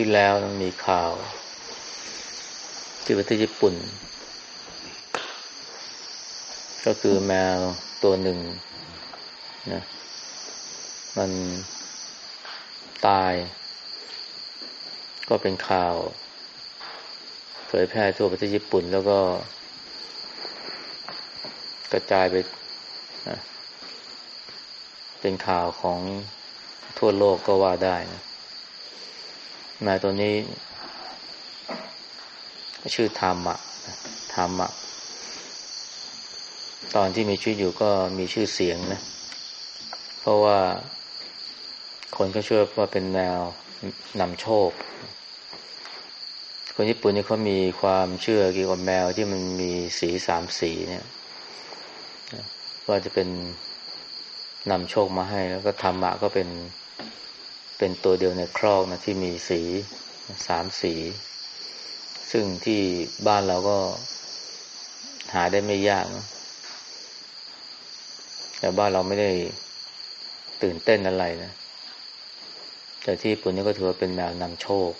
ที่แล้วมีข่าว ที่ประเทศญี่ปุ่น ก็คือแมวตัวหนึ่งนะมันตาย ก็เป็นข่าวเผยแพร่ทั่วประเทศญี่ปุ่น แล้วก็ กระจายไปเป็นข่าวของทั่วโลกก็ว่าได้นะ แมวตัวนี้ ชื่อธรรมะธรรมะ ตอนที่มีชีวิตอยู่ก็มีชื่อเสียงนะ เพราะว่าคนก็เชื่อว่าเป็นแมวนำโชค คนญี่ปุ่นนี่เขามีความเชื่อเกี่ยวกับแมวที่มันมีสีสามสีเนี่ย ว่าจะเป็นนำโชคมาให้แล้วก็ธรรมะก็เป็น เป็นตัวเดียวในครอกนะที่มีสีสามสี ซึ่งที่บ้านเราก็หาได้ไม่ยากนะแต่บ้านเราไม่ได้ตื่นเต้นอะไรนะ แต่ที่ญี่ปุ่นนี่ก็ถือว่าเป็นแมวนำโชค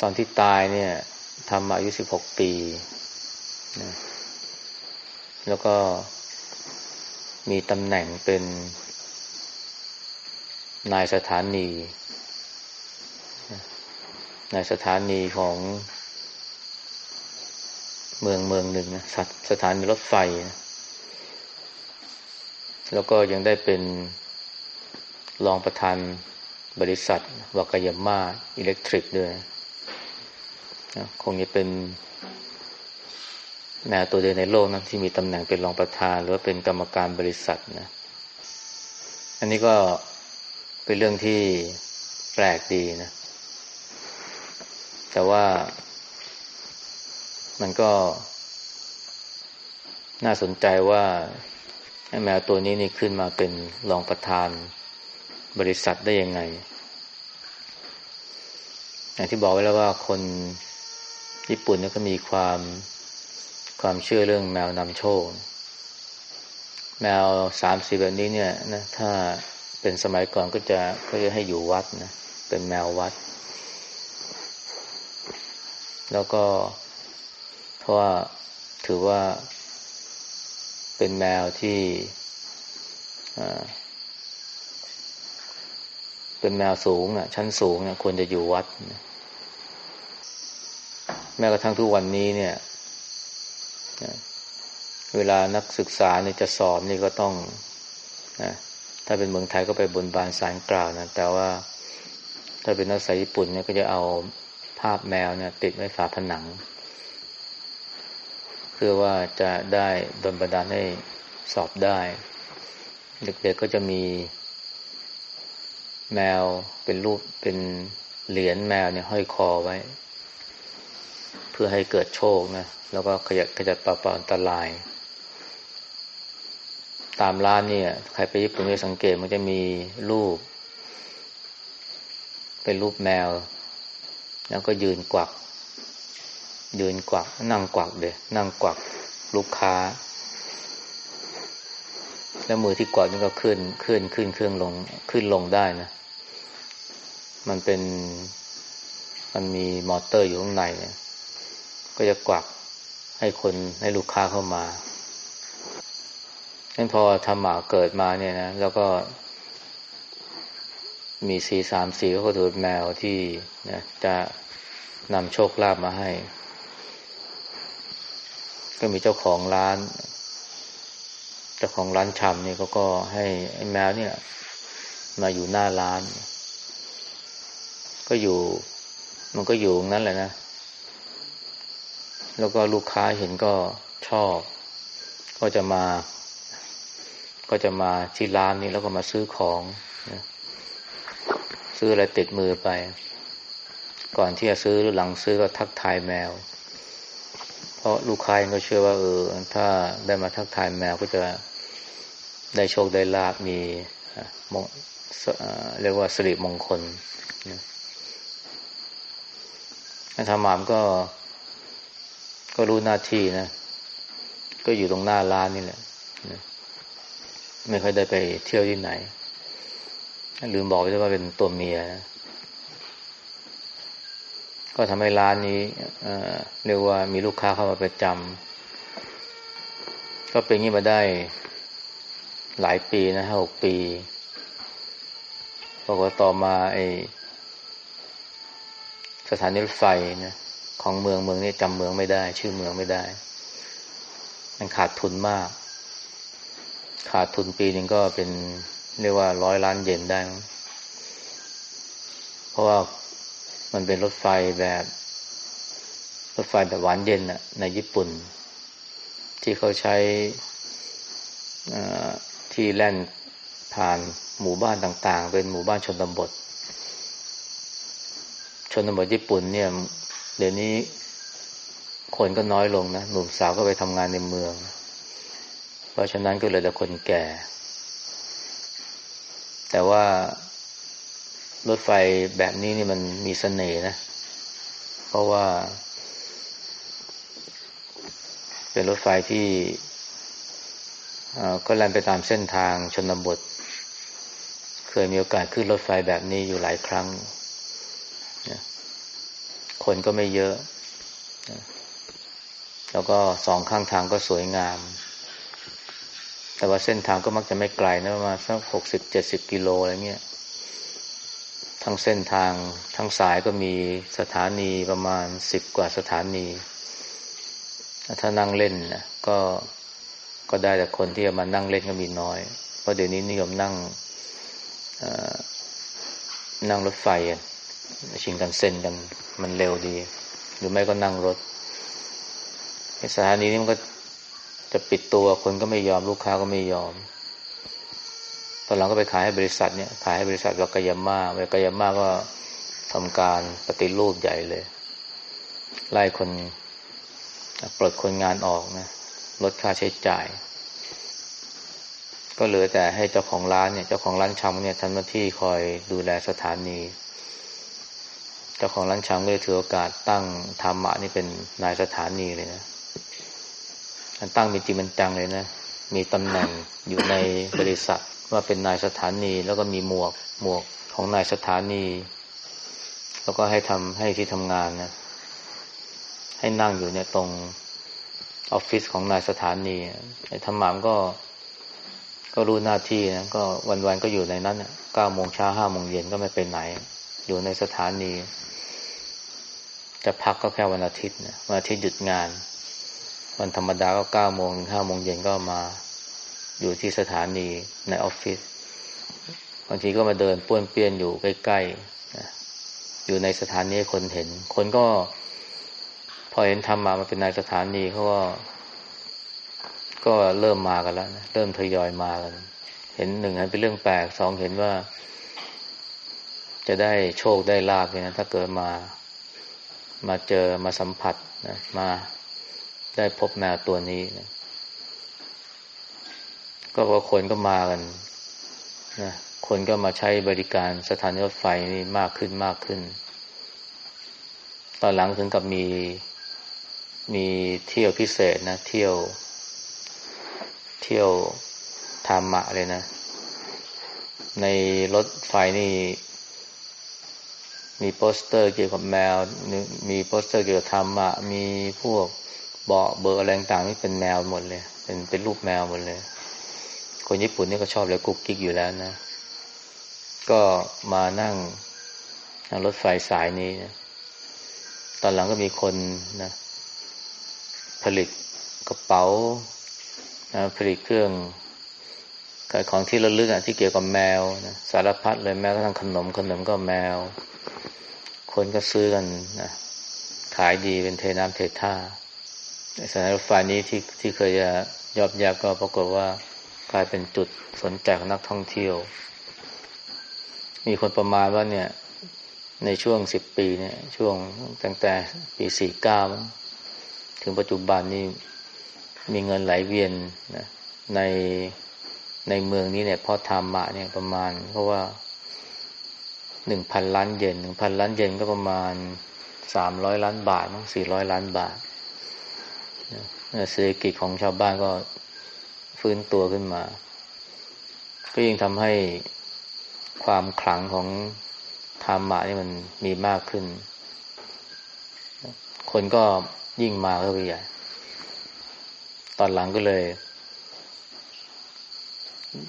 ตอนที่ตายเนี่ยทำอายุสิบหกปีนะแล้วก็มีตำแหน่งเป็น นายสถานี นายสถานีของเมืองเมืองหนึ่งนะสสถานีรถไฟนะแล้วก็ยังได้เป็นรองประธานบริษัทวากายาม่าอิเล็กทริกด้วยนะคงจะเป็นแมวตัวเดียวในโลกนะที่มีตำแหน่งเป็นรองประธาน หรือว่าเป็นกรรมการบริษัทนะ อันนี้ก็ เป็นเรื่องที่แปลกดีนะ แต่ว่ามันก็ น่าสนใจว่าแมวตัวนี้นี่ขึ้นมาเป็นรองประธานบริษัทได้ยังไง อย่างที่บอกไว้แล้วว่าคนญี่ปุ่นเนี่ยก็มีความความเชื่อเรื่องแมวนำโชค แมวสามสีแบบนี้เนี่ยนะถ้า เป็นสมัยก่อนก็จะก็จะให้อยู่วัดนะ เป็นแมววัด แล้วก็เพราะว่าถือว่าเป็นแมวที่เป็นแมวสูงอะ ชั้นสูงเนี่ยควรจะอยู่วัดแม้กระทั่งทุกวันนี้เนี่ย เวลานักศึกษาเนี่ยจะสอบนี่ก็ต้องนะ ถ้าเป็นเมืองไทยก็ไปบนบานสารกล่าวนะ แต่ว่าถ้าเป็นนักศึกษาญี่ปุ่นเนี่ยก็จะเอาภาพแมวเนี่ย ติดไว้ฝาผนัง เพื่อว่าจะได้ดลบันดาลให้สอบได้ เด็กๆก็จะมีแมวเป็นรูปเป็นเหรียญแมวเนี่ยห้อยคอไว้ เพื่อให้เกิดโชคนะ แล้วก็ขยับขยับปราบอันตราย ตามร้านเนี่ย ใครไปญี่ปุ่นจะสังเกตมันจะมีรูป เป็นรูปแมว แล้วก็ยืนกวัก ยืนกวัก นั่งกวักเดยนั่งกวักลูกค้า แล้วมือที่กวักนี่ก็ขึ้นขึ้นขึ้นเครื่องลงขึ้นลงได้นะ มันเป็น มันมีมอเตอร์อยู่ข้างในเนี่ยก็จะกวักให้คนให้ลูกค้าเข้ามา นั้นพอทำหมาเกิดมาเนี่ยนะ แล้วก็ มีสีสามสีก็ถือแมวที่นะจะนำโชคลาภมาให้ ก็มีเจ้าของร้าน เจ้าของร้านชำเนี่ยเขาก็ให้แมวเนี่ย มาอยู่หน้าร้าน ก็อยู่ มันก็อยู่นั้นแหละนะ แล้วก็ลูกค้าเห็นก็ชอบ ก็จะมา ก็จะมาที่ร้านนี้แล้วก็มาซื้อของนะซื้ออะไรติดมือไป ก่อนที่จะซื้อหรือหลังซื้อก็ทักทายแมว เพราะลูกค้าก็เชื่อว่าเออ ถ้าได้มาทักทายแมวก็จะได้โชคได้ลาบมีมงเรียกว่าสิริมงคลนะธรรมามก็ ก็รู้หน้าที่นะ ก็อยู่ตรงหน้าร้านนี่แหละ ไม่ค่อยได้ไปเที่ยวที่ไหน ลืมบอกไปว่าเป็นตัวเมียนะก็ทำให้ร้านนี้เรียกว่ามีลูกค้าเข้ามาประจำก็เป็นงี้มาได้หลายปีนะหกปีบอกว่าต่อมาไอสถานีรถไฟนะของเมืองเมืองนี้จำเมืองไม่ได้ ชื่อเมืองไม่ได้ มันขาดทุนมาก ขาดทุนปีหนึ่งก็เป็นเรียกว่าร้อยล้านเยนได้ เพราะว่ามันเป็นรถไฟแบบ รถไฟแบบหวานเย็นอะในญี่ปุ่น ที่เขาใช้ที่แล่นผ่านหมู่บ้านต่าง ๆ เป็นหมู่บ้านชนบท ชนบทญี่ปุ่นเนี่ย เดี๋ยวนี้คนก็น้อยลงนะ หนุ่มสาวก็ไปทำงานในเมือง เพราะฉะนั้นก็เลยแต่คนแก่ แต่ว่ารถไฟแบบนี้นี่มันมีสเสน่ห์นะ เพราะว่า เป็นรถไฟที่ก็แล่นไปตามเส้นทางชนบท เคยมีโอกาสขึ้นรถไฟแบบนี้อยู่หลายครั้ง คนก็ไม่เยอะ แล้วก็สองข้างทางก็สวยงาม แต่ว่าเส้นทางก็มักจะไม่ไกลนะประมาณสักหกสิบเจ็ดสิบกิโลอะไรเงี้ย ทั้งเส้นทางทั้งสายก็มีสถานีประมาณสิบกว่าสถานี ถ้านั่งเล่นนะก็ก็ได้แต่คนที่จะมานั่งเล่นก็มีน้อย เพราะเดี๋ยวนี้นิยมนั่งนั่งรถไฟชิงกันเส้นกันมันเร็วดี หรือไม่ก็นั่งรถสถานีนี้มันก็ จะปิดตัวคนก็ไม่ยอมลูกค้าก็ไม่ยอม ตอนหลังก็ไปขายให้บริษัทเนี่ย ขายให้บริษัทวากายาม่าวากายาม่าก็ทำการปฏิรูปใหญ่เลย ไล่คนปลดคนงานออกนะลดค่าใช้จ่าย ก็เหลือแต่ให้เจ้าของร้านเนี่ยเจ้าของร้านชำเนี่ยทำหน้าที่คอยดูแลสถานี เจ้าของร้านชำก็เลยถือโอกาสตั้งธรรมะนี่เป็นนายสถานีเลยนะ มันตั้งมีจริงมันจังเลยนะ มีตำแหน่งอยู่ในบริษัทว่าเป็นนายสถานี แล้วก็มีหมวกหมวกของนายสถานี แล้วก็ให้ทำให้ที่ทำงานนะ ให้นั่งอยู่เนี่ยตรงออฟฟิศของนายสถานีไอ้ธรรมามก็ ก็รู้หน้าที่นะก็วันๆก็อยู่ในนั้นเก้าโมงเช้าห้าโมงเย็นก็ไม่ไปไหน อยู่ในสถานี จะพักก็แค่วันอาทิตย์นะวันอาทิตย์หยุดงาน วันธรรมดาก็เก้าโมงถึงห้าโมงเย็นก็มาอยู่ที่สถานีในออฟฟิศบางทีก็มาเดินป้วนเปี้ยนอยู่ใกล้ๆอยู่ในสถานีคนเห็น คนก็ พอเห็นทำมามาเป็นนายสถานีเขาก็ ก็เริ่มมากันแล้วนะเริ่มทยอยมากัน เห็นหนึ่งเป็นเรื่องแปลกสองเห็นว่า จะได้โชคได้ลาบเลยนะถ้าเกิดมา มาเจอมาสัมผัสนะมา ได้พบแมวตัวนี้นะก็ว่าคนก็มากันนะคนก็มาใช้บริการสถานีรถไฟนี่มากขึ้นมากขึ้น ตอนหลังถึงกับมีมีเที่ยวพิเศษนะ เที่ยว เที่ยวทามะเลยนะ ในรถไฟนี่ มีโปสเตอร์เกี่ยวกับแมว มีโปสเตอร์เกี่ยวกับทามะ มีพวก เบาะเบอร์อะไรต่างๆนี่เป็นแมวหมดเลย เป็นเป็นรูปแมวหมดเลย คนญี่ปุ่นนี่ก็ชอบอะไรกุ๊กกิ๊กอยู่แล้วนะ ก็มานั่งนั่งรถไฟสายนี้นะตอนหลังก็มีคนนะผลิตกระเป๋าผลิตเครื่องขายของที่ระลึกอะที่เกี่ยวกับแมวนะสารพัดเลยแม้กระทั่งขนมขนมก็แมว คนก็ซื้อกันนะขายดีเป็นเทน้ำเทท่า สถานรถไฟนี้ที่ที่เคยจะยอบยักก็ปรากฏว่ากลายเป็นจุดสนใจของนักท่องเที่ยว มีคนประมาณว่าเนี่ย ในช่วงสิบปีเนี่ย ช่วงตั้งแต่ปีสี่เก้าถึงปัจจุบันนี้มีเงินไหลเวียนนะในในเมืองนี้เนี่ยพอทำมาเนี่ยประมาณ เพราะว่าหนึ่งพันล้านเยนหนึ่งพันล้านเยนก็ประมาณสามร้อยล้านบาทมั้งสี่ร้อยล้านบาท เศรษฐกิจของชาวบ้านก็ฟื้นตัวขึ้นมา ก็ยิ่งทำให้ความขลังของธรรมะนี่มันมีมากขึ้น คนก็ยิ่งมาเข้าไปใหญ่ตอนหลังก็เลย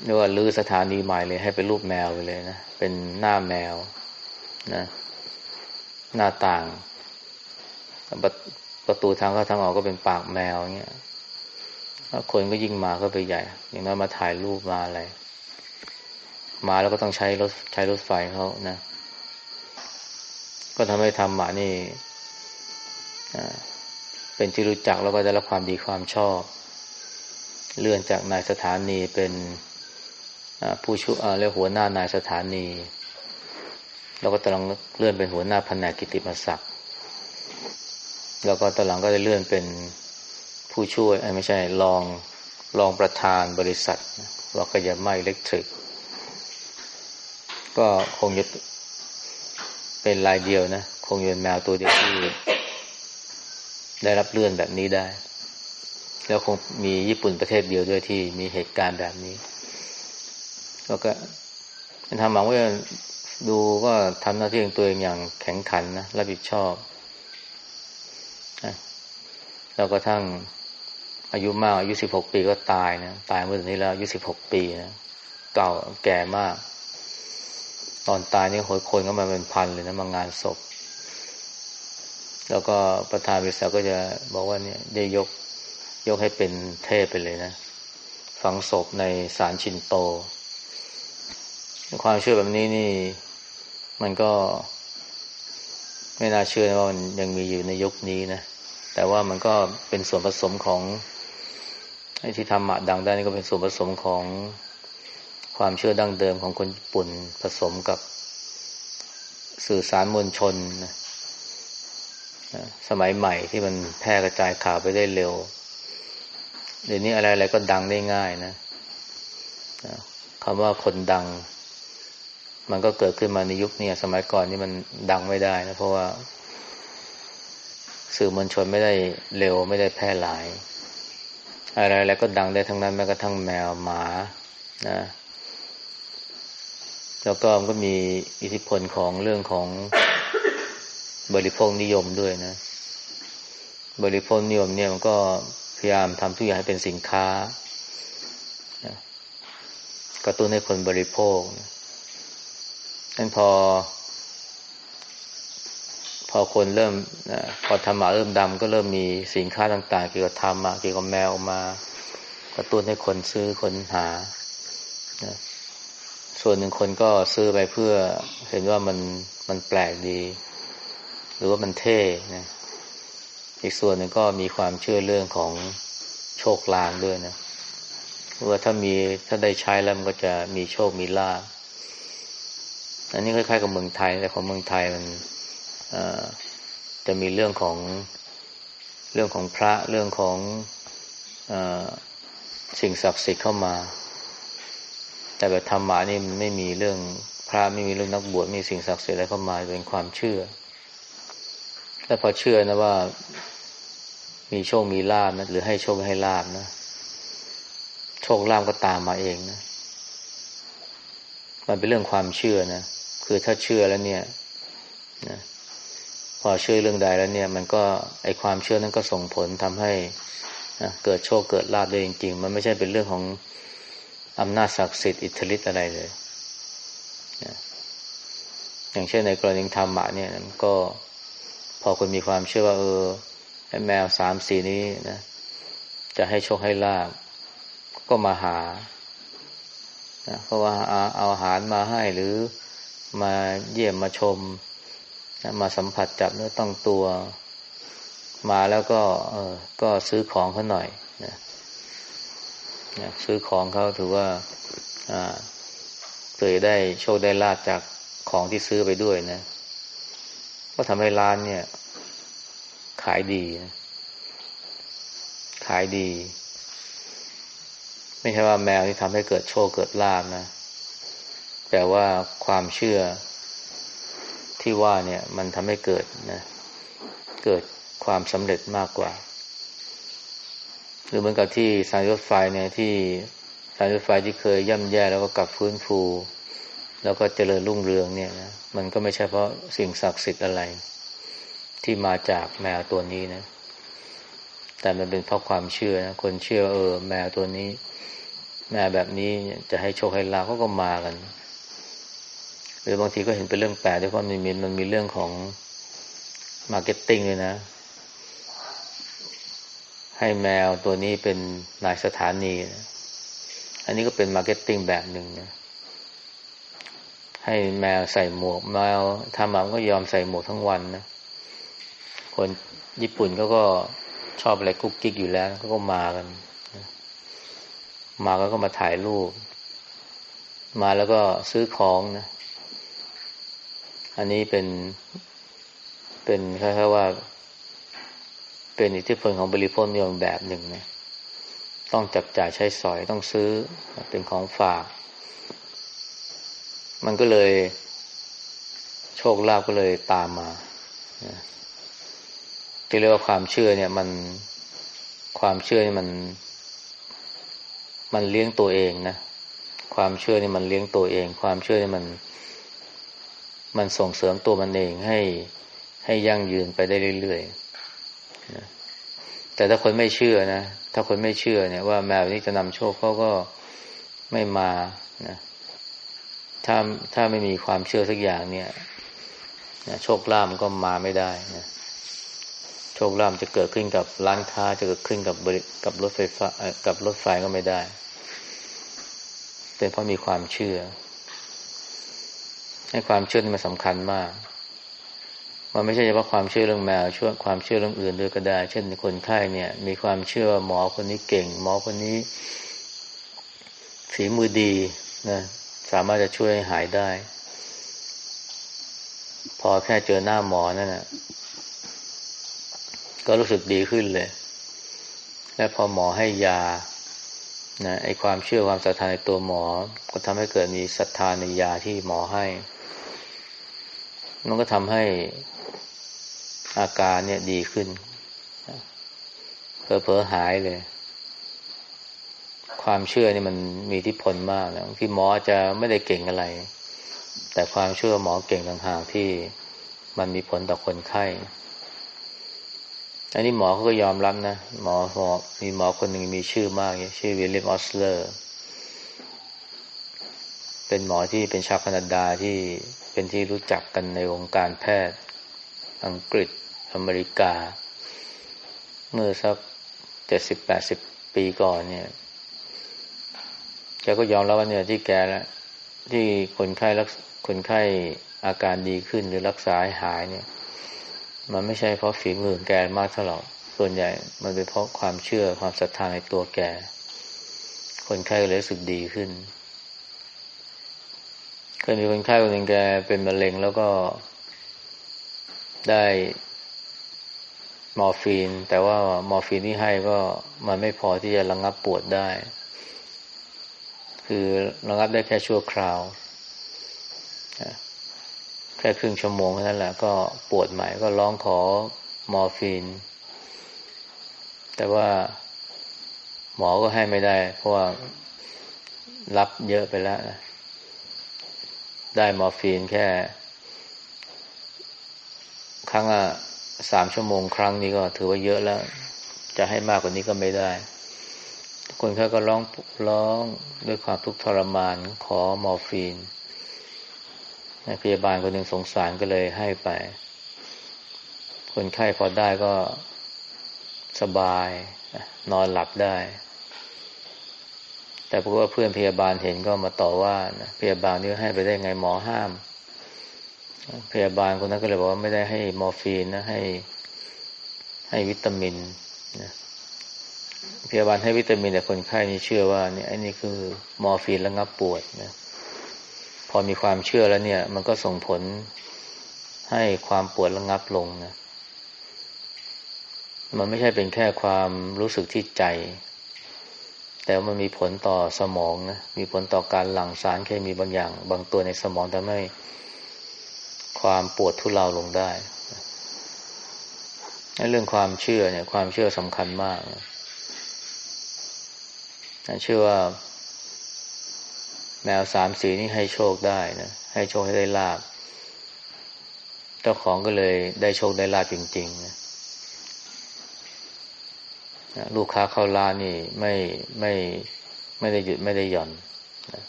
เรียกว่าลื้อสถานีใหม่เลยให้เป็นรูปแมวไปเลยนะ เป็นหน้าแมวนะ หน้าต่าง ประตูทางเข้าทางออกก็เป็นปากแมวเงี้ยคนก็ยิ่งมาเขาไปใหญ่ อย่างน้อยมาถ่ายรูปมาอะไร มาแล้วก็ต้องใช้รถใช้รถไฟเขานะ ก็ทำให้ธรรมะนี่เป็นที่รู้จักแล้วก็ได้รับความดีความชอบ เลื่อนจากนายสถานีเป็นผู้ช่วยเรียกหัวหน้านายสถานี แล้วก็ตอนหลังเลื่อนเป็นหัวหน้าแผนกกิติมศักดิ์ แล้วก็ตอนหลังก็ได้เลื่อนเป็นผู้ช่วยไม่ใช่รองรองประธานบริษัทวากยามาอิเล็กทริก ก็คงจะเป็นรายเดียวนะ คงเป็นแมวตัวเดียวที่ได้รับเลื่อนแบบนี้ได้ แล้วคงมีญี่ปุ่นประเทศเดียวด้วยที่มีเหตุการณ์แบบนี้ แล้วก็ทำหวังว่าดูก็ทำหน้าที่ของตัวเองอย่างแข็งขันนะรับผิดชอบ แล้วก็ทั้งอายุมากอายุสิบหกปีก็ตายนะตายเมื่อนี้แล้วอายุสิบหกปีนะเก่าแก่มาก ตอนตายนี่โหยคนก็มาเป็นพันเลยนะมางานศพ แล้วก็ประธานบริษัทก็จะบอกว่าเนี่ยได้ยกยกให้เป็นเทพไปเลยนะ ฝังศพในศาลชินโต ความเชื่อแบบนี้นี่ มันก็ไม่น่าเชื่อว่ามันยังมีอยู่ในยุคนี้นะ แต่ว่ามันก็เป็นส่วนผสมของไอ้ที่ทำหมาดังได้นี่ก็เป็นส่วนผสมของความเชื่อดั้งเดิมของคนญี่ปุ่นผสมกับสื่อสารมวลชนนะสมัยใหม่ที่มันแพร่กระจายข่าวไปได้เร็ว เดี๋ยวนี้อะไรๆก็ดังได้ง่ายนะคำว่าคนดัง มันก็เกิดขึ้นมาในยุคนี้สมัยก่อนนี่มันดังไม่ได้นะเพราะว่า สื่อมวลชนไม่ได้เร็วไม่ได้แพร่หลาย อะไรแล้วก็ดังได้ทั้งนั้นแม้กระทั่งแมวหมานะแล้วก็มันก็มีอิทธิพลของเรื่องของบริโภคนิยมด้วยนะ บริโภคนิยมเนี่ยมันก็พยายามทำทุกอย่างให้เป็นสินค้ากระตุ้นให้คนบริโภคนั้นพอ อคนเริ่มพอธรรมะเริ่มดำก็เริ่มมีสินค้าต่าง ๆ เกี่ยวกับธรรมะเกี่ยวกับแมวมากระตุ้นให้คนซื้อคนหาส่วนหนึ่งคนก็ซื้อไปเพื่อเห็นว่ามันมันแปลกดี หรือว่ามันเท่นะอีกส่วนหนึ่งก็มีความเชื่อเรื่องของโชคลางด้วยนะว่าถ้ามีถ้าได้ใช้แล้วมันก็จะมีโชคมีลาภอันนี้คล้ายๆกับเมืองไทย แต่ของเมืองไทยมัน จะมีเรื่องของเรื่องของพระเรื่องของอสิ่งศักดิ์สิทธิ์เข้ามา แต่แบบธรรมะนี่มันไม่มีเรื่องพระไม่มีเรื่องนักบวชมีสิ่งศักดิ์สิทธิ์อะไรเข้ามาเป็นความเชื่อ และพอเชื่อนะว่ามีโชคมีลาบนะหรือให้โชคให้ลาบนะโชคลาบก็ตามมาเองนะมันเป็นเรื่องความเชื่อนะคือถ้าเชื่อแล้วเนี่ยนะ พอเชื่อเรื่องใดแล้วเนี่ย มันก็ไอความเชื่อนั้นก็ส่งผลทำให้นะเกิดโชคเกิดลาภได้จริง ๆ มันไม่ใช่เป็นเรื่องของอำนาจศักดิ์สิทธิ์อิทธิฤทธิ์อะไรเลยนะอย่างเช่นในกรณีธรรมะเนี่ยมันก็พอคนมีความเชื่อว่าเออแมวสามสีนี้นะจะให้โชคให้ลาบก็มาหานะเพราะว่าเอาอาหารมาให้หรือมาเยี่ยมมาชม มาสัมผัสจับเนื้อต้องตัวมาแล้วก็ เออก็ซื้อของเขาหน่อยนะนะซื้อของเขาถือว่าอ่าเคยได้โชคได้ลาบจากของที่ซื้อไปด้วยนะ ก็ทำให้ร้านเนี่ย ขายดีนะขายดี ไม่ใช่ว่าแมวที่ทำให้เกิดโชคเกิดลาบนะ แต่ว่าความเชื่อ ที่ว่าเนี่ย มันทำให้เกิดนะ เกิดความสำเร็จมากกว่า หรือเหมือนกับที่สายรถไฟเนี่ยที่สายรถไฟที่เคยย่ำแย่แล้วก็กลับฟื้นฟู แล้วก็เจริญรุ่งเรืองเนี่ยนะมันก็ไม่ใช่เพราะสิ่งศักดิ์สิทธิ์อะไร ที่มาจากแมวตัวนี้นะ แต่มันเป็นเพราะความเชื่อนะคนเชื่อเออ แมวตัวนี้ แมวแบบนี้จะให้โชคให้ลาภเขาก็มากัน หรือบางทีก็เห็นเป็นเรื่องแปลกด้วยเพราะมันมีมันมีเรื่องของmarketing เลยนะ ให้แมวตัวนี้เป็นนายสถานีนะอันนี้ก็เป็น marketing แบบหนึ่งนะ ให้แมวใส่หมวก แมวทามะก็ยอมใส่หมวกทั้งวันนะ คนญี่ปุ่นเขาก็ชอบอะไรกุ๊กกิ๊กอยู่แล้วเขาก็มากัน มาแล้วก็มาถ่ายรูป มาแล้วก็ซื้อของนะ อันนี้เป็นเป็นแคล้ายๆว่า เป็นอิทธิพลของบริโภคนิยมแบบหนึ่งนะต้องจับจ่ายใช้สอยต้องซื้อเป็นของฝาก มันก็เลย โชคลาภก็เลยตามมาที่เรียกว่าความเชื่อเนี่ย มันความเชื่อนี่มัน มันเลี้ยงตัวเองนะความเชื่อนี่มันเลี้ยงตัวเอง ความเชื่อนี่มันมัน มันส่งเสริมตัวมันเองให้ให้ยั่งยืนไปได้เรื่อยๆแต่ถ้าคนไม่เชื่อนะ ถ้าคนไม่เชื่อเนี่ยว่าแมวนี้จะนำโชคเขาก็ไม่มานะถ้าถ้าไม่มีความเชื่อสักอย่างเนี่ยนะโชคลาภก็มาไม่ได้นะโชคลาภจะเกิดขึ้นกับร้านค้าจะเกิดขึ้นกับกับรถไฟฟ้ากับรถไฟก็ไม่ได้ เป็นเพราะมีความเชื่อ ให้ความเชื่อนี่มันสำคัญมาก มันไม่ใช่เฉพาะความเชื่อเรื่องแมวช่วยความเชื่อเรื่องอื่นด้วยก็ได้ เช่นคนไข้เนี่ย มีความเชื่อว่าหมอคนนี้เก่ง หมอคนนี้ฝีมือดีนะสามารถจะช่วยหายได้ พอแค่เจอหน้าหมอนั่นนะก็รู้สึกดีขึ้นเลย และพอหมอให้ยานะไอความเชื่อความศรัทธาในตัวหมอ ก็ทำให้เกิดมีศรัทธาในยาที่หมอให้ มันก็ทำให้อาการเนี่ยดีขึ้นเพอๆหายเลย ความเชื่อนี่มันมีที่ผลมากนะที่หมอจะไม่ได้เก่งอะไร แต่ความเชื่อหมอเก่งต่างหากที่มันมีผลต่อคนไข้อันนี้หมอเขาก็ยอมรับนะหมอหมอมีหมอคนหนึ่งมีชื่อมากชื่อวิลเลียมออสเลอร์ เป็นหมอที่เป็นชาวแคนาดาที่ เป็นที่รู้จักกันในวงการแพทย์อังกฤษอเมริกา เมื่อสักเจ็ดสิบแปดสิบปีก่อนเนี่ยแกก็ยอมรับว่าเนี่ยที่แกแล้วที่คนไข้รักคนไข้อาการดีขึ้นหรือรักษาหายเนี่ย มันไม่ใช่เพราะฝีมือแกมากเท่าไหร่ส่วนใหญ่มันเป็นเพราะความเชื่อความศรัทธาในตัวแก คนไข้เลยรู้สึกดีขึ้น เคยมีคนไข้คนหนึ่งแกเป็นมะเร็งแล้วก็ได้มอร์ฟีน แต่ว่ามอร์ฟีนที่ให้ก็มันไม่พอที่จะระงงับปวดได้ คือระงับได้แค่ชั่วคราว แค่ครึ่งชั่วโมงนั่นแหละก็ปวดใหม่ก็ร้องขอมอร์ฟีน แต่ว่าหมอก็ให้ไม่ได้ เพราะว่ารับเยอะไปแล้วนะ ได้มอร์ฟีนแค่ ครั้งละสามชั่วโมงครั้งนี้ก็ถือว่าเยอะแล้ว จะให้มากกว่านี้ก็ไม่ได้ คนแค่ก็ร้องร้องด้วยความทุกข์ทรมานขอมอร์ฟีนพยาบาลคนหนึ่งสงสารก็เลยให้ไป คนไข้พอได้ก็สบาย นอนหลับได้ แต่พวกว่าเพื่อนพยาบาลเห็นก็มาต่อว่านะพยาบาลนี่ให้ไปได้ไงหมอห้าม พยาบาลคนนั้นก็เลยบอกว่าไม่ได้ให้มอร์ฟีนนะให้ให้วิตามินนะพยาบาลให้วิตามินแต่คนไข้นี่เชื่อว่าเนี่ยไอ้นี่คือมอร์ฟีนระงับปวดนะพอมีความเชื่อแล้วเนี่ย มันก็ส่งผลให้ความปวดระงับลงนะมันไม่ใช่เป็นแค่ความรู้สึกที่ใจ แต่มันมีผลต่อสมองนะมีผลต่อการหลั่งสารเคมีบางอย่าง บางตัวในสมองทำให้ความปวดทุเลาลงได้เรื่องความเชื่อเนี่ย ความเชื่อสำคัญมากนะเชื่อว่า แมวสามสีนี่ให้โชคได้นะให้โชคให้ได้ลาบแต่จ้าของก็เลยได้โชคได้ลาบจริงๆนะ ลูกค้าเข้าร้านนี่ไม่ไม่ไม่ได้หยุดไม่ได้หย่อนนะ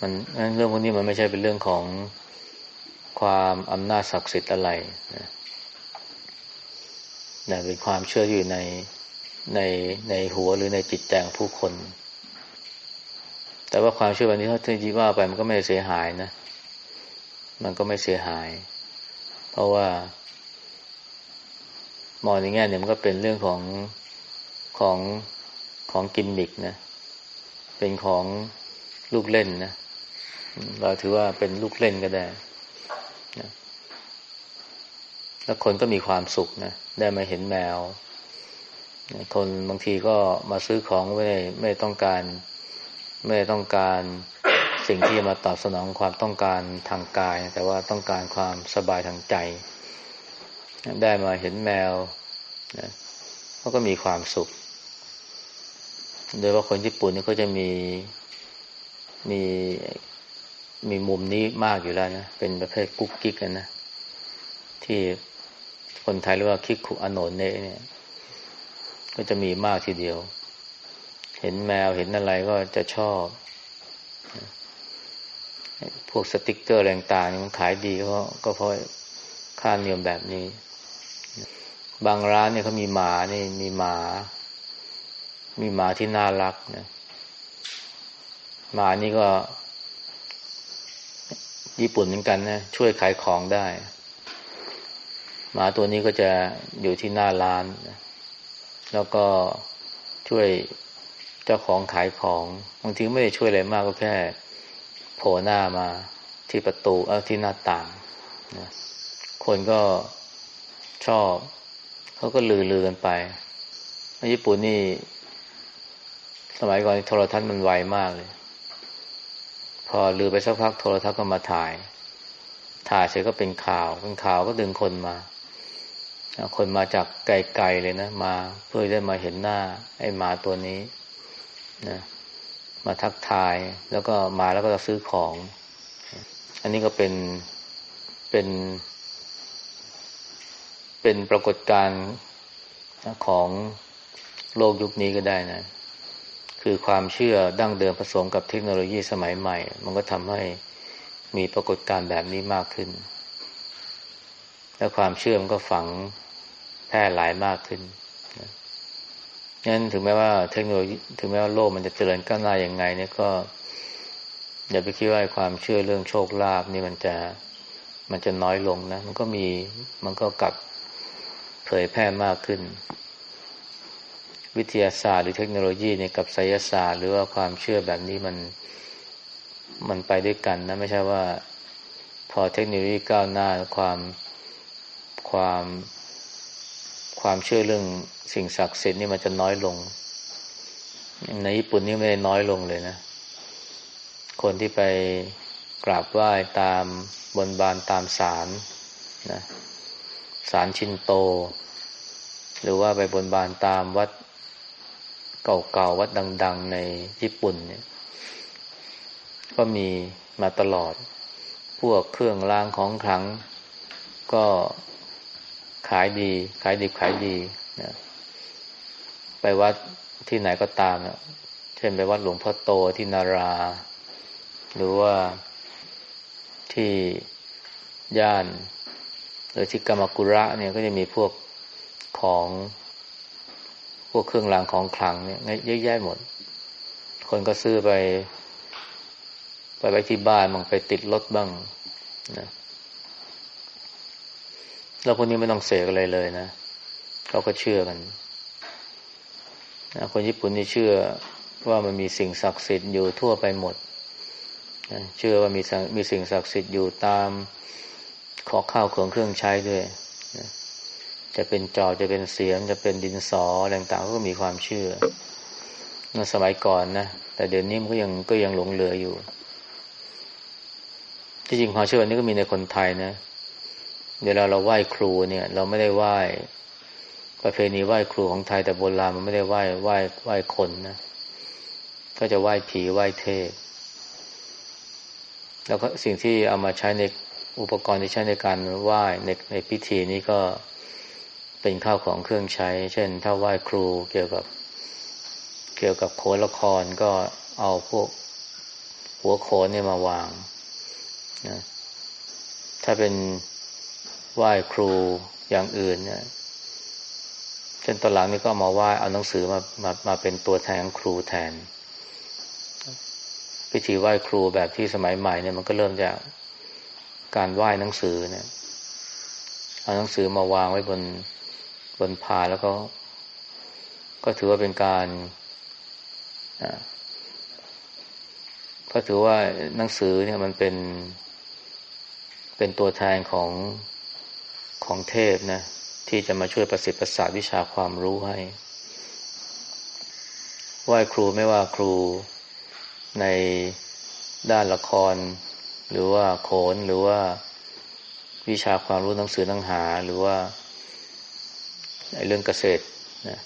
มันเรื่องพวกนี้มันไม่ใช่เป็นเรื่องของความอำนาจศักดิ์สิทธิ์อะไรนะนะเป็นความเชื่ออยู่ในในในหัวหรือในจิตใจของผู้คน แต่ว่าความเชื่อแบบนี้ถ้าที่ว่าไปมันก็ไม่เสียหายนะ มันก็ไม่เสียหาย เพราะว่า มองในแง่เนี่ยมันก็เป็นเรื่องของของของกิมมิกนะ เป็นของลูกเล่นนะ เราถือว่าเป็นลูกเล่นก็ได้นะแล้วคนก็มีความสุขนะ ได้มาเห็นแมว คนบางทีก็มาซื้อของไม่ได้ไม่ต้องการ ไม่ต้องการสิ่งที่มาตอบสนองความต้องการทางกาย แต่ว่าต้องการความสบายทางใจ ได้มาเห็นแมวนะเขาก็มีความสุข โดยว่าคนญี่ปุ่นนี่ก็จะมีมีมีมุมนี้มากอยู่แล้วนะ เป็นประเภทกุ๊กกิ๊กกันนะ ที่คนไทยเรียกว่าคิกคุอโนเนเนี่ย ก็จะมีมากทีเดียว เห็นแมวเห็นอะไรก็จะชอบ พวกสติกเกอร์แรงต่างมันขายดีเพราะก็เพราะค่านิยมแบบนี้ บางร้านเนี่ยเขามีหมานี่มีหมา มีหมาที่น่ารักนะหมานี่ก็ ญี่ปุ่นเหมือนกันนะช่วยขายของได้ หมาตัวนี้ก็จะอยู่ที่หน้าร้านนะแล้วก็ช่วยเจ้าของขายของบางทีไม่ได้ช่วยอะไรมากก็แค่โผล่หน้ามาที่ประตู เออที่หน้าต่างนะคนก็ชอบ เขาก็ลือลือกันไปญี่ปุ่นนี่ สมัยก่อนโทรทัศน์มันไวมากเลย พอลือไปสักพักโทรทัศน์ก็มาถ่าย ถ่ายเสร็จก็เป็นข่าว เป็นข่าวก็ดึงคนมา คนมาจากไกลๆเลยนะ มาเพื่อได้มาเห็นหน้า ไอ้หมาตัวนี้นะมาทักทายแล้วก็มาแล้วก็จะซื้อของ อันนี้ก็เป็นเป็น เป็นปรากฏการณ์ของโลกยุคนี้ก็ได้นะ คือความเชื่อดั้งเดิมผสมกับเทคโนโลยีสมัยใหม่ มันก็ทำให้มีปรากฏการณ์แบบนี้มากขึ้น และความเชื่อมันก็ฝังแพร่หลายมากขึ้นงั้นถึงแม้ว่าเทคโนโลยีถึงแม้ว่าโลกมันจะเจริญก้าวหน้าอย่างไงเนี่ยก็ อย่าไปคิดว่าความเชื่อเรื่องโชคลาภนี่มันจะมันจะน้อยลงนะ มันก็มีมันก็กลับ ยแพร่มากขึ้น วิทยาศาสตร์หรือเทคโนโลยีเนี่ยกับไสยศาสตร์ หรือว่าความเชื่อแบบนี้มันมันไปด้วยกันนะไม่ใช่ว่า พอเทคโนโลยีก้าวหน้าความความความเชื่อเรื่องสิ่งศักดิ์สิทธิ์นี่มันจะน้อยลง ในญี่ปุ่นนี่ไม่ได้น้อยลงเลยนะ คนที่ไปกราบไหว้ตามบนบานตามศาลนะ ศาลชินโต หรือว่าไปบนบานตามวัดเก่าๆวัดดัง ๆ ในญี่ปุ่นเนี่ย ก็มีมาตลอด พวกเครื่องรางของขลัง ก็ขายดี ขายดีขายดีนะไปวัดที่ไหนก็ตามนะเช่นไปวัดหลวงพ่อโตที่นารา หรือว่าที่ย่าน หรือที่กรรมกุระเนี่ยก็จะมีพวกของพวกเครื่องรางของขลังเนี่ยเยอะแยะหมด คนก็ซื้อไป ไปไว้ที่บ้านบางไปติดรถบ้างนะแล้วพวกนี้ไม่ต้องเสกอะไรเลยนะเขาก็เชื่อกันนะคนญี่ปุ่นนี่เชื่อว่ามันมีสิ่งศักดิ์สิทธิ์อยู่ทั่วไปหมดนะเชื่อว่ามีมีสิ่งศักดิ์สิทธิ์อยู่ตาม ขอข้าวของเครื่องใช้ด้วยนะจะเป็นจอจะเป็นเสียงจะเป็นดินสออะไรต่างๆก็มีความเชื่อในสมัยก่อนนะแต่เดี๋ยวนี้มันก็ยังก็ยังหลงเหลืออยู่ ที่จริงความเชื่อนี้ก็มีในคนไทยนะเวลาเราไหว้ครูเนี่ย เราไม่ได้ไหว้ประเพณีไหว้ครูของไทยแต่โบราณมันไม่ได้ไหว้ไหว้ไหว้คนนะก็จะไหว้ผีไหว้เทพ แล้วก็สิ่งที่เอามาใช้ใน อุปกรณ์ที่ใช้ในการไหว้ในในพิธีนี้ก็เป็นข้าวของเครื่องใช้ เช่น ถ้าไหว้ครูเกี่ยวกับเกี่ยวกับโขนละครก็เอาพวกหัวโขนเนี่ยมาวางนะถ้าเป็นไหว้ครูอย่างอื่นเนี่ยเช่นตอนหลังนี่ก็มาไหว้เอาหนังสือมามามาเป็นตัวแทนครูแทน พิธีไหว้ครูแบบที่สมัยใหม่เนี่ยมันก็เริ่มจาก การไหว้หนังสือเนี่ยเอาหนังสือมาวางไว้บนบนพาแล้วก็ ก็ถือว่าเป็นการก็ถือว่าหนังสือเนี่ยมันเป็น เป็นตัวแทนของของเทพนะ ที่จะมาช่วยประสิทธิ์ประสาทวิชาความรู้ให้ไหว้ครูไม่ว่าครูในด้านละคร หรือว่าโขนหรือว่าวิชาความรู้หนังสือหนังหา หรือว่าในเรื่องเกษตรนะ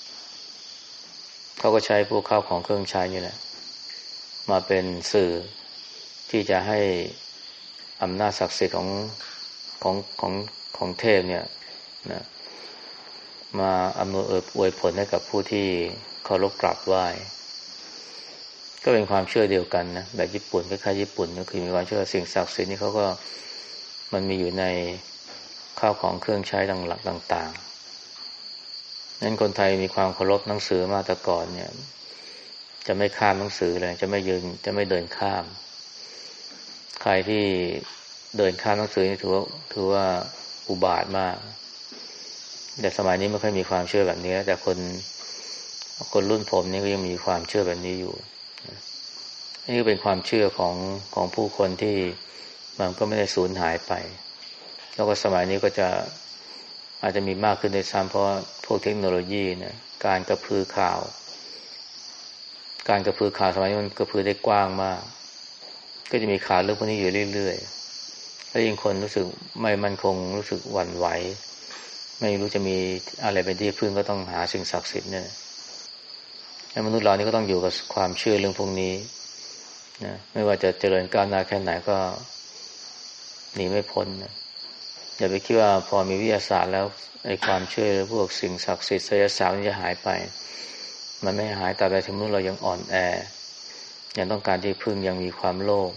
เขาก็ใช้พวกข้าวของเครื่องใช้นี่แหละ มาเป็นสื่อที่จะให้อำนาจศักดิ์สิทธิ์ของของของของเทพเนี่ยนะมาอำนวยอวยผลให้กับผู้ที่เคารพกราบไหว้ ก็เป็นความเชื่อเดียวกันนะแบบญี่ปุ่นคล้ายๆญี่ปุ่นก็คือมีความเชื่อสิ่งศักดิ์สิทธิ์นี่เขาก็มันมีอยู่ในข้าวของเครื่องใช้ต่างๆนั้นคนไทยมีความเคารพหนังสือมาแต่ก่อนเนี่ย จะไม่ข้ามหนังสือเลย จะไม่ยืนจะไม่เดินข้าม ใครที่เดินข้ามหนังสือนี่ถือว่าถือว่าอุบาทมาก แต่สมัยนี้ไม่ค่อยมีความเชื่อแบบนี้ แต่คนคนรุ่นผมนี่ก็ยังมีความเชื่อแบบนี้อยู่ นี่เป็นความเชื่อของของผู้คนที่มันก็ไม่ได้สูญหายไป แล้วก็สมัยนี้ก็จะอาจจะมีมากขึ้นในซ้ำเพราะพวกเทคโนโลยีเนี่ยการกระพือข่าว การกระพือข่าวสมัยนี้มันกระพือได้กว้างมาก ก็จะมีข่าวเรื่องพวกนี้อยู่เรื่อยๆแล้วยิ่งคนรู้สึกไม่มั่นคงรู้สึกหวั่นไหว ไม่รู้จะมีอะไรเป็นที่พึ่งก็ต้องหาสิ่งศักดิ์สิทธิ์เนี่ยมนุษย์เรานี่ก็ต้องอยู่กับความเชื่อเรื่องพวกนี้ นะไม่ว่าจะเจริญก้าวหน้าแค่ไหนก็หนีไม่พ้นนะอย่าไปคิดว่าพอมีวิทยาศาสตร์แล้วไอ้ความเชื่อพวกสิ่งศักดิ์สิทธิ์ไสยศาสตร์จะหายไป มันไม่หายแต่ใดที่มนุษย์เรายังอ่อนแอ ยังต้องการที่พึ่งยังมีความโลภ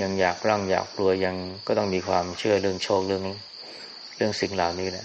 ยังอยากร่างอยากรวยยังก็ต้องมีความเชื่อเรื่องโชคเรื่องเรื่องสิ่งเหล่านี้แหละ